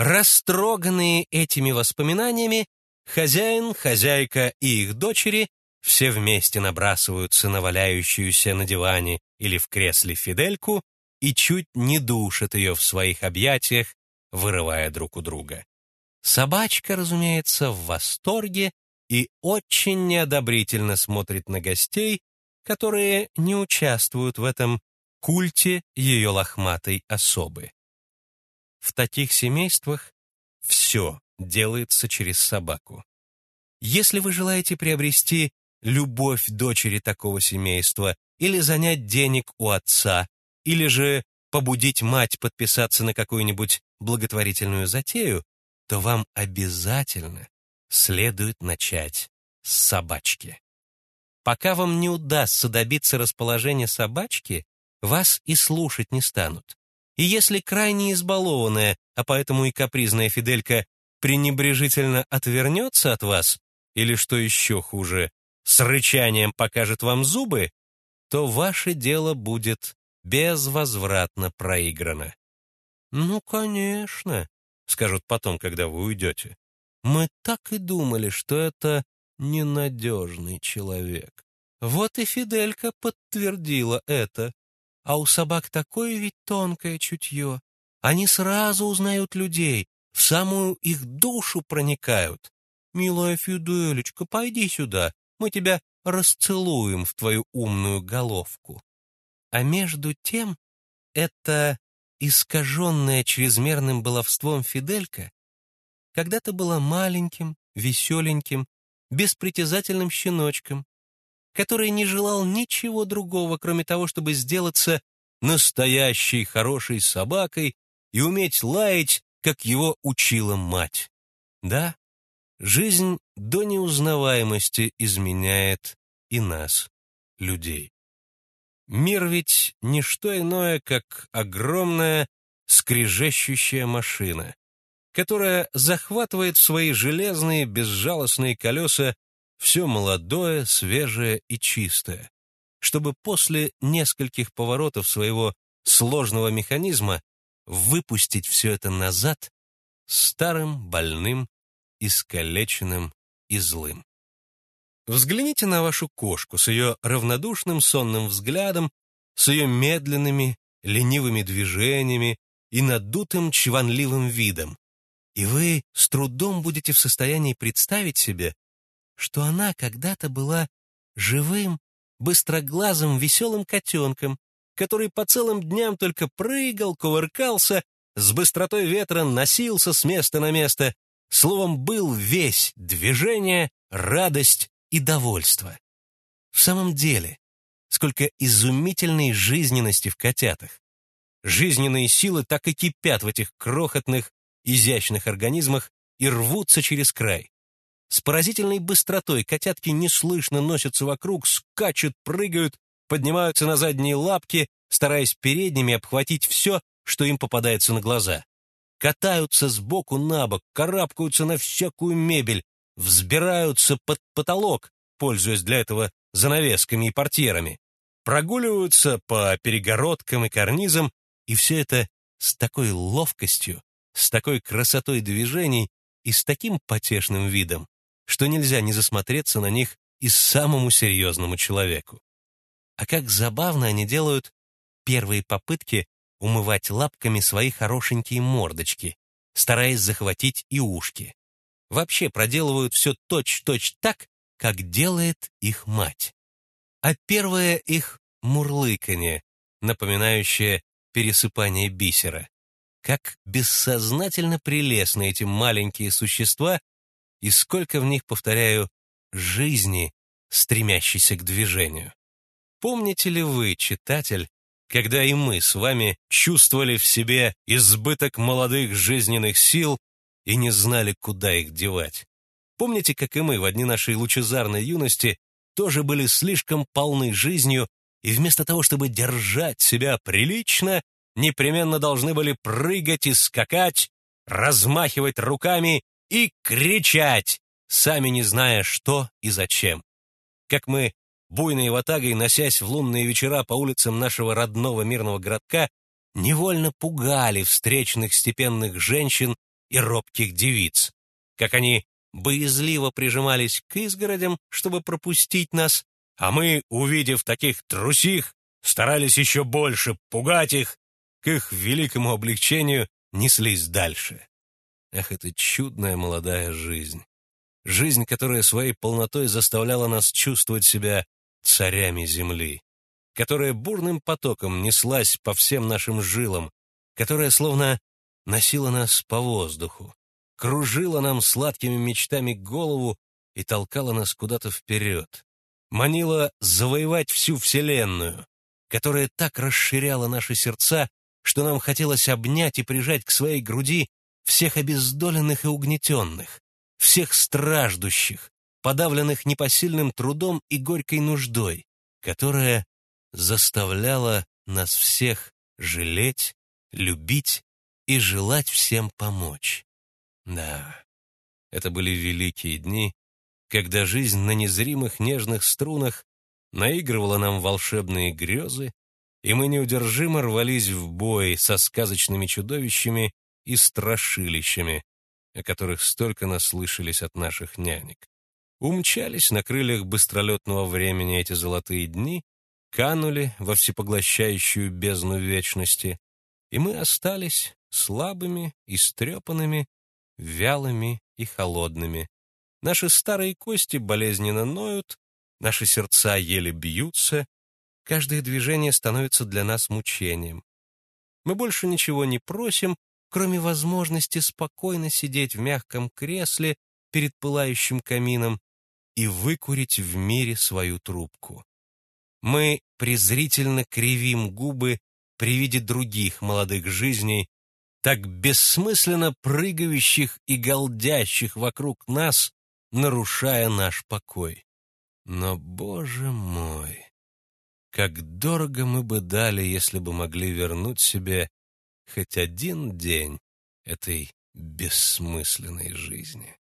Растроганные этими воспоминаниями, хозяин, хозяйка и их дочери все вместе набрасываются на валяющуюся на диване или в кресле Фидельку и чуть не душат ее в своих объятиях, вырывая друг у друга. Собачка, разумеется, в восторге и очень неодобрительно смотрит на гостей, которые не участвуют в этом культе ее лохматой особы. В таких семействах все делается через собаку. Если вы желаете приобрести любовь дочери такого семейства или занять денег у отца, или же побудить мать подписаться на какую-нибудь благотворительную затею, то вам обязательно следует начать с собачки. Пока вам не удастся добиться расположения собачки, вас и слушать не станут. И если крайне избалованная, а поэтому и капризная Фиделька пренебрежительно отвернется от вас, или, что еще хуже, с рычанием покажет вам зубы, то ваше дело будет безвозвратно проиграно. «Ну, конечно», — скажут потом, когда вы уйдете. «Мы так и думали, что это ненадежный человек». Вот и Фиделька подтвердила это. А у собак такое ведь тонкое чутье. Они сразу узнают людей, в самую их душу проникают. «Милая Фиделечка, пойди сюда, мы тебя расцелуем в твою умную головку». А между тем, эта искаженная чрезмерным баловством Фиделька когда-то была маленьким, веселеньким, беспритязательным щеночком, который не желал ничего другого, кроме того, чтобы сделаться настоящей хорошей собакой и уметь лаять, как его учила мать. Да, жизнь до неузнаваемости изменяет и нас, людей. Мир ведь не что иное, как огромная скрежещущая машина, которая захватывает свои железные безжалостные колеса все молодое, свежее и чистое, чтобы после нескольких поворотов своего сложного механизма выпустить все это назад старым, больным, искалеченным и злым. Взгляните на вашу кошку с ее равнодушным сонным взглядом, с ее медленными, ленивыми движениями и надутым чванливым видом, и вы с трудом будете в состоянии представить себе, что она когда-то была живым, быстроглазым, веселым котенком, который по целым дням только прыгал, кувыркался, с быстротой ветра носился с места на место, словом, был весь движение, радость и довольство. В самом деле, сколько изумительной жизненности в котятах. Жизненные силы так и кипят в этих крохотных, изящных организмах и рвутся через край. С поразительной быстротой котятки неслышно носятся вокруг, скачут, прыгают, поднимаются на задние лапки, стараясь передними обхватить все, что им попадается на глаза. Катаются сбоку на бок, карабкаются на всякую мебель, взбираются под потолок, пользуясь для этого занавесками и портьерами, прогуливаются по перегородкам и карнизам, и все это с такой ловкостью, с такой красотой движений и с таким потешным видом, что нельзя не засмотреться на них и самому серьезному человеку. А как забавно они делают первые попытки умывать лапками свои хорошенькие мордочки, стараясь захватить и ушки. Вообще проделывают все точь-точь так, как делает их мать. А первое их мурлыканье, напоминающее пересыпание бисера. Как бессознательно прелестны эти маленькие существа и сколько в них, повторяю, жизни, стремящейся к движению. Помните ли вы, читатель, когда и мы с вами чувствовали в себе избыток молодых жизненных сил и не знали, куда их девать? Помните, как и мы в одни нашей лучезарной юности тоже были слишком полны жизнью, и вместо того, чтобы держать себя прилично, непременно должны были прыгать и скакать, размахивать руками и кричать, сами не зная, что и зачем. Как мы, буйной ватагой, носясь в лунные вечера по улицам нашего родного мирного городка, невольно пугали встречных степенных женщин и робких девиц, как они боязливо прижимались к изгородям, чтобы пропустить нас, а мы, увидев таких трусих, старались еще больше пугать их, к их великому облегчению неслись дальше. Ах, это чудная молодая жизнь! Жизнь, которая своей полнотой заставляла нас чувствовать себя царями земли, которая бурным потоком неслась по всем нашим жилам, которая словно носила нас по воздуху, кружила нам сладкими мечтами голову и толкала нас куда-то вперед, манила завоевать всю Вселенную, которая так расширяла наши сердца, что нам хотелось обнять и прижать к своей груди всех обездоленных и угнетенных, всех страждущих, подавленных непосильным трудом и горькой нуждой, которая заставляла нас всех жалеть, любить и желать всем помочь. Да, это были великие дни, когда жизнь на незримых нежных струнах наигрывала нам волшебные грезы, и мы неудержимо рвались в бой со сказочными чудовищами и страшилищами, о которых столько наслышались от наших нянек. Умчались на крыльях быстролетного времени эти золотые дни, канули во всепоглощающую бездну вечности, и мы остались слабыми, истрепанными, вялыми и холодными. Наши старые кости болезненно ноют, наши сердца еле бьются, каждое движение становится для нас мучением. Мы больше ничего не просим, кроме возможности спокойно сидеть в мягком кресле перед пылающим камином и выкурить в мире свою трубку. Мы презрительно кривим губы при виде других молодых жизней, так бессмысленно прыгающих и голдящих вокруг нас, нарушая наш покой. Но, боже мой, как дорого мы бы дали, если бы могли вернуть себе хоть один день этой бессмысленной жизни.